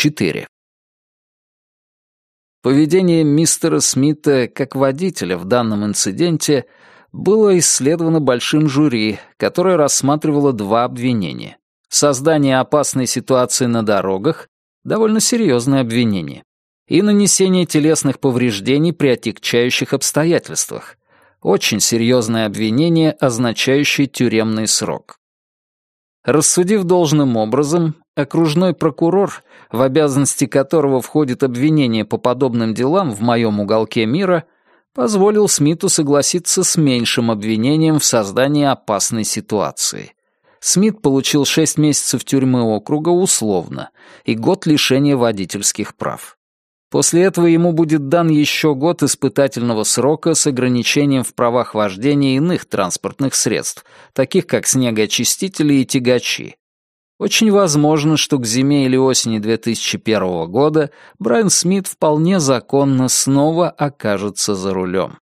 4. Поведение мистера Смита как водителя в данном инциденте было исследовано большим жюри, которое рассматривало два обвинения. Создание опасной ситуации на дорогах — довольно серьезное обвинение. И нанесение телесных повреждений при отягчающих обстоятельствах. Очень серьезное обвинение, означающее тюремный срок. Рассудив должным образом, окружной прокурор, в обязанности которого входит обвинение по подобным делам в моем уголке мира, позволил Смиту согласиться с меньшим обвинением в создании опасной ситуации. Смит получил шесть месяцев тюрьмы округа условно и год лишения водительских прав. После этого ему будет дан еще год испытательного срока с ограничением в правах вождения иных транспортных средств, таких как снегоочистители и тягачи. Очень возможно, что к зиме или осени 2001 года Брайан Смит вполне законно снова окажется за рулем.